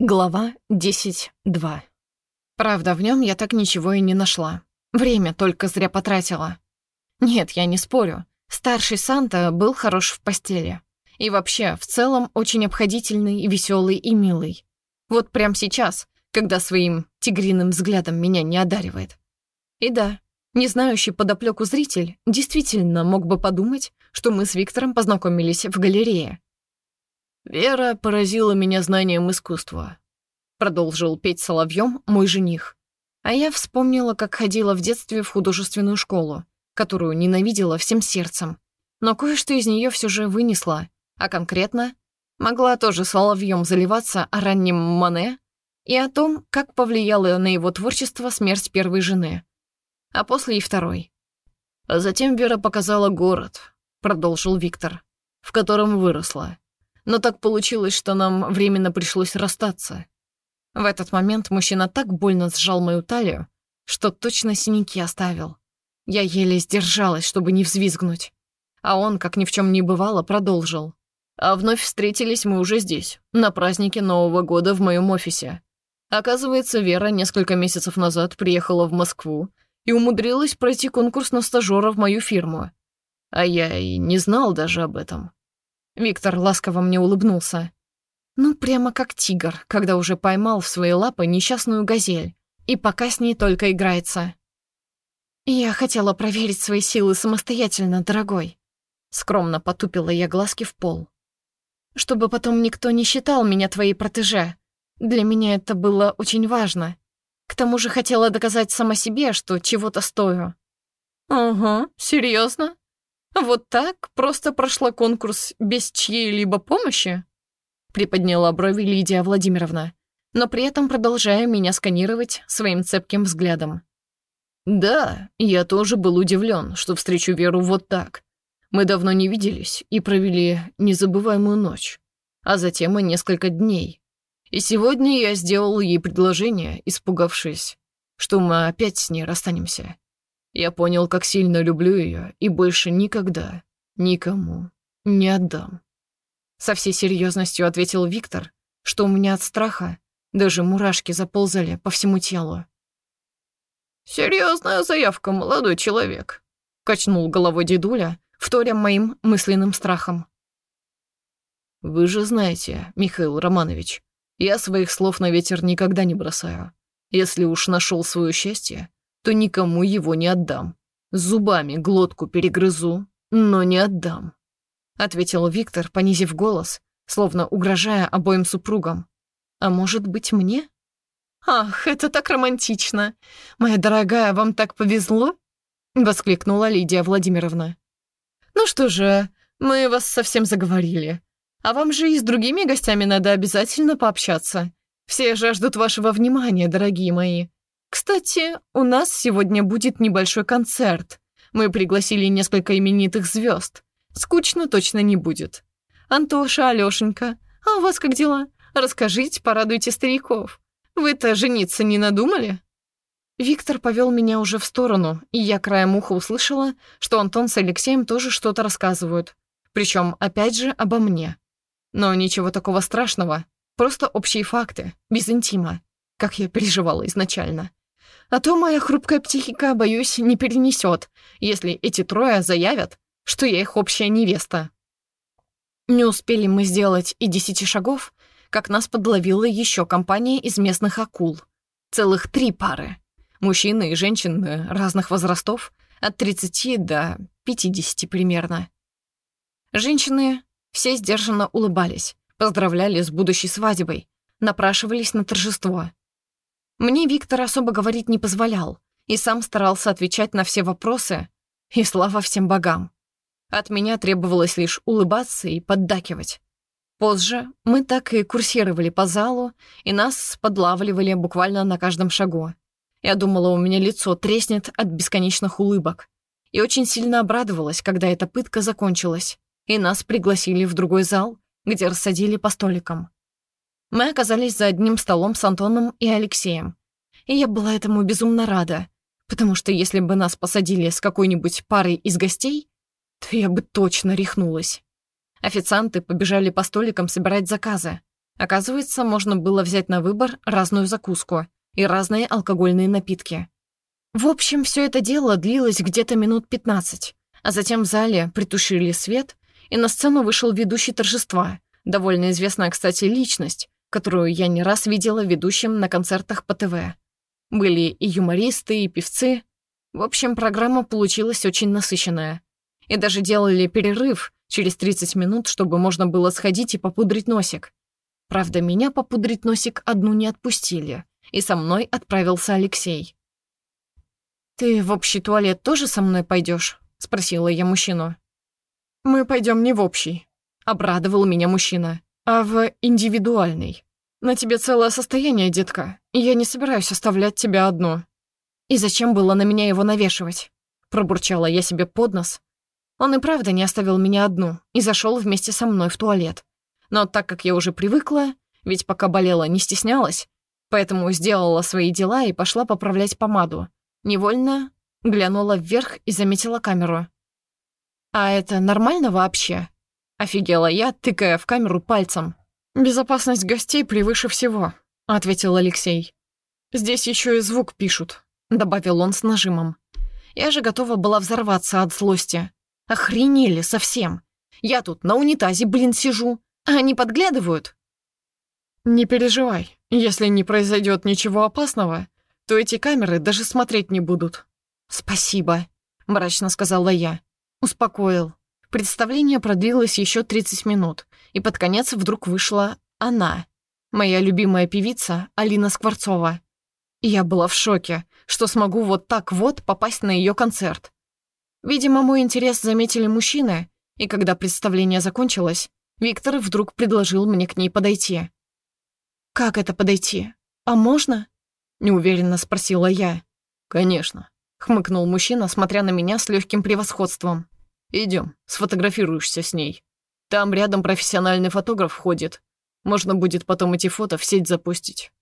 Глава 10.2. Правда, в нем я так ничего и не нашла. Время только зря потратила. Нет, я не спорю. Старший Санта был хорош в постели. И вообще, в целом, очень обходительный, веселый и милый. Вот прямо сейчас, когда своим тигриным взглядом меня не одаривает. И да, не знающий подоплеку зритель действительно мог бы подумать, что мы с Виктором познакомились в галерее. «Вера поразила меня знанием искусства», — продолжил петь соловьем мой жених. А я вспомнила, как ходила в детстве в художественную школу, которую ненавидела всем сердцем. Но кое-что из нее все же вынесла, а конкретно могла тоже соловьем заливаться о раннем Мане и о том, как повлияла на его творчество смерть первой жены, а после и второй. А затем Вера показала город, продолжил Виктор, в котором выросла. Но так получилось, что нам временно пришлось расстаться. В этот момент мужчина так больно сжал мою талию, что точно синяки оставил. Я еле сдержалась, чтобы не взвизгнуть. А он, как ни в чем не бывало, продолжил. А вновь встретились мы уже здесь, на празднике Нового года в моем офисе. Оказывается, Вера несколько месяцев назад приехала в Москву и умудрилась пройти конкурс на стажера в мою фирму. А я и не знал даже об этом. Виктор ласково мне улыбнулся. Ну, прямо как тигр, когда уже поймал в свои лапы несчастную газель, и пока с ней только играется. «Я хотела проверить свои силы самостоятельно, дорогой», — скромно потупила я глазки в пол. «Чтобы потом никто не считал меня твоей протеже. Для меня это было очень важно. К тому же хотела доказать сама себе, что чего-то стою». «Ага, серьезно? «Вот так? Просто прошла конкурс без чьей-либо помощи?» Приподняла брови Лидия Владимировна, но при этом продолжая меня сканировать своим цепким взглядом. «Да, я тоже был удивлен, что встречу Веру вот так. Мы давно не виделись и провели незабываемую ночь, а затем и несколько дней. И сегодня я сделал ей предложение, испугавшись, что мы опять с ней расстанемся. Я понял, как сильно люблю ее и больше никогда никому не отдам. Со всей серьезностью ответил Виктор, что у меня от страха даже мурашки заползали по всему телу. «Серьезная заявка, молодой человек», — качнул головой дедуля, вторя моим мысленным страхом. «Вы же знаете, Михаил Романович, я своих слов на ветер никогда не бросаю. Если уж нашел свое счастье, то никому его не отдам. Зубами глотку перегрызу, но не отдам», — ответил Виктор, понизив голос, словно угрожая обоим супругам. «А может быть, мне?» «Ах, это так романтично! Моя дорогая, вам так повезло?» — воскликнула Лидия Владимировна. «Ну что же, мы вас совсем заговорили. А вам же и с другими гостями надо обязательно пообщаться. Все жаждут вашего внимания, дорогие мои. Кстати, у нас сегодня будет небольшой концерт. Мы пригласили несколько именитых звезд. Скучно точно не будет. Антоша, Алёшенька, а у вас как дела? Расскажите, порадуйте стариков. Вы-то жениться не надумали?» Виктор повел меня уже в сторону, и я краем уха услышала, что Антон с Алексеем тоже что-то рассказывают. Причем, опять же, обо мне. Но ничего такого страшного, просто общие факты, без интима, как я переживала изначально. А то моя хрупкая психика, боюсь, не перенесет, если эти трое заявят, что я их общая невеста. Не успели мы сделать и десяти шагов, как нас подловила еще компания из местных акул. Целых три пары. Мужчины и женщины разных возрастов, от 30 до 50 примерно. Женщины все сдержанно улыбались, поздравляли с будущей свадьбой, напрашивались на торжество. Мне Виктор особо говорить не позволял и сам старался отвечать на все вопросы, и слава всем богам. От меня требовалось лишь улыбаться и поддакивать. Позже мы так и курсировали по залу, и нас подлавливали буквально на каждом шагу. Я думала, у меня лицо треснет от бесконечных улыбок. И очень сильно обрадовалась, когда эта пытка закончилась, и нас пригласили в другой зал, где рассадили по столикам. Мы оказались за одним столом с Антоном и Алексеем. И я была этому безумно рада, потому что если бы нас посадили с какой-нибудь парой из гостей, то я бы точно рехнулась. Официанты побежали по столикам собирать заказы, Оказывается, можно было взять на выбор разную закуску и разные алкогольные напитки. В общем, все это дело длилось где-то минут 15, а затем в зале притушили свет, и на сцену вышел ведущий торжества, довольно известная, кстати, личность, которую я не раз видела ведущим на концертах по ТВ. Были и юмористы, и певцы. В общем, программа получилась очень насыщенная. И даже делали перерыв через 30 минут, чтобы можно было сходить и попудрить носик. Правда, меня попудрить носик одну не отпустили, и со мной отправился Алексей. «Ты в общий туалет тоже со мной пойдешь? спросила я мужчину. «Мы пойдем не в общий», — обрадовал меня мужчина, «а в индивидуальный. На тебе целое состояние, детка, и я не собираюсь оставлять тебя одну». «И зачем было на меня его навешивать?» Пробурчала я себе под нос. Он и правда не оставил меня одну и зашел вместе со мной в туалет. Но так как я уже привыкла, ведь пока болела, не стеснялась, поэтому сделала свои дела и пошла поправлять помаду. Невольно глянула вверх и заметила камеру. «А это нормально вообще?» Офигела я, тыкая в камеру пальцем. «Безопасность гостей превыше всего», — ответил Алексей. «Здесь еще и звук пишут», — добавил он с нажимом. Я же готова была взорваться от злости. Охренели совсем. Я тут на унитазе, блин, сижу, а они подглядывают. «Не переживай, если не произойдет ничего опасного, то эти камеры даже смотреть не будут». «Спасибо», — мрачно сказала я. Успокоил. Представление продлилось еще 30 минут, и под конец вдруг вышла она, моя любимая певица Алина Скворцова. И я была в шоке, что смогу вот так вот попасть на ее концерт. Видимо, мой интерес заметили мужчины, и когда представление закончилось, Виктор вдруг предложил мне к ней подойти. «Как это подойти? А можно?» — неуверенно спросила я. «Конечно», — хмыкнул мужчина, смотря на меня с легким превосходством. Идем, сфотографируешься с ней. Там рядом профессиональный фотограф ходит. Можно будет потом эти фото в сеть запустить».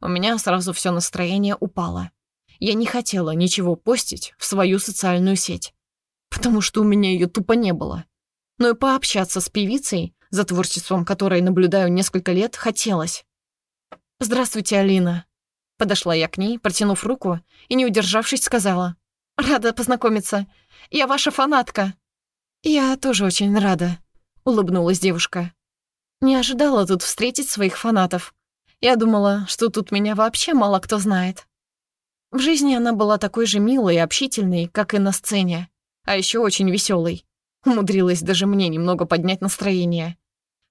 У меня сразу все настроение упало. Я не хотела ничего постить в свою социальную сеть, потому что у меня ее тупо не было. Но и пообщаться с певицей, за творчеством которой наблюдаю несколько лет, хотелось. «Здравствуйте, Алина». Подошла я к ней, протянув руку, и, не удержавшись, сказала. «Рада познакомиться. Я ваша фанатка». «Я тоже очень рада», — улыбнулась девушка. Не ожидала тут встретить своих фанатов. Я думала, что тут меня вообще мало кто знает. В жизни она была такой же милой и общительной, как и на сцене, а еще очень веселой. Умудрилась даже мне немного поднять настроение.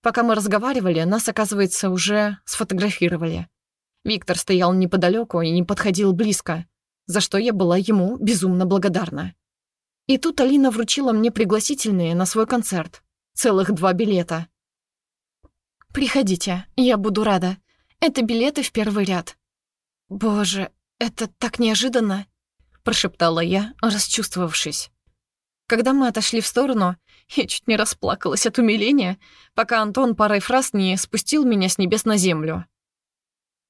Пока мы разговаривали, нас, оказывается, уже сфотографировали. Виктор стоял неподалеку и не подходил близко, за что я была ему безумно благодарна. И тут Алина вручила мне пригласительные на свой концерт. Целых два билета. «Приходите, я буду рада. Это билеты в первый ряд». «Боже, это так неожиданно», — прошептала я, расчувствовавшись. Когда мы отошли в сторону, я чуть не расплакалась от умиления, пока Антон парой фраз не спустил меня с небес на землю.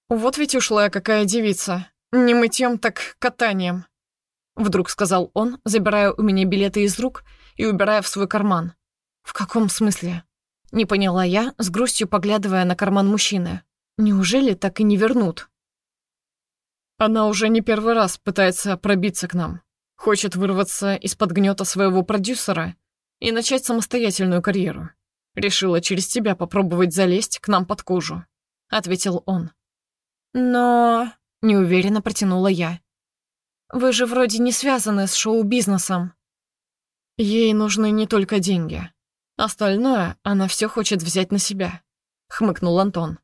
«Вот ведь ушла какая девица. Не мытьем, так катанием», — вдруг сказал он, забирая у меня билеты из рук и убирая в свой карман. «В каком смысле?» Не поняла я, с грустью поглядывая на карман мужчины. «Неужели так и не вернут?» Она уже не первый раз пытается пробиться к нам. Хочет вырваться из-под гнета своего продюсера и начать самостоятельную карьеру. Решила через тебя попробовать залезть к нам под кожу», — ответил он. «Но...» — неуверенно протянула я. «Вы же вроде не связаны с шоу-бизнесом». «Ей нужны не только деньги. Остальное она все хочет взять на себя», — хмыкнул Антон.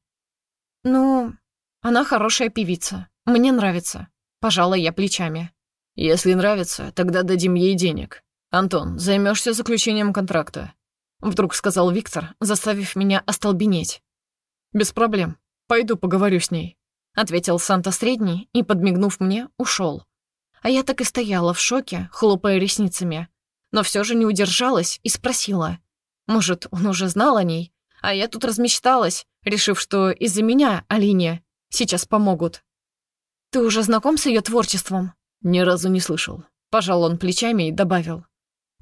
«Ну, она хорошая певица. Мне нравится». Пожала я плечами. Если нравится, тогда дадим ей денег. Антон, займешься заключением контракта. Вдруг сказал Виктор, заставив меня остолбенеть. Без проблем. Пойду поговорю с ней. Ответил Санта Средний и, подмигнув мне, ушел. А я так и стояла в шоке, хлопая ресницами. Но все же не удержалась и спросила. Может, он уже знал о ней? А я тут размечталась, решив, что из-за меня, Алине, сейчас помогут. «Ты уже знаком с ее творчеством?» Ни разу не слышал. Пожал он плечами и добавил.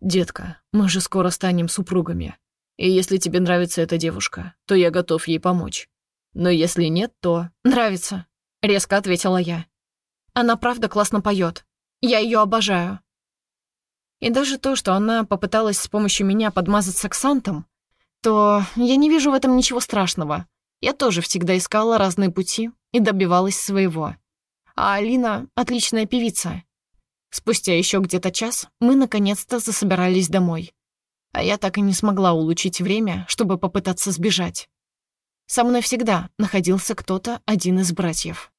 «Детка, мы же скоро станем супругами. И если тебе нравится эта девушка, то я готов ей помочь. Но если нет, то... «Нравится», — резко ответила я. «Она правда классно поет. Я ее обожаю». И даже то, что она попыталась с помощью меня подмазаться к Сантам, то я не вижу в этом ничего страшного. Я тоже всегда искала разные пути и добивалась своего. А Алина — отличная певица. Спустя еще где-то час мы наконец-то засобирались домой. А я так и не смогла улучшить время, чтобы попытаться сбежать. Со мной всегда находился кто-то один из братьев.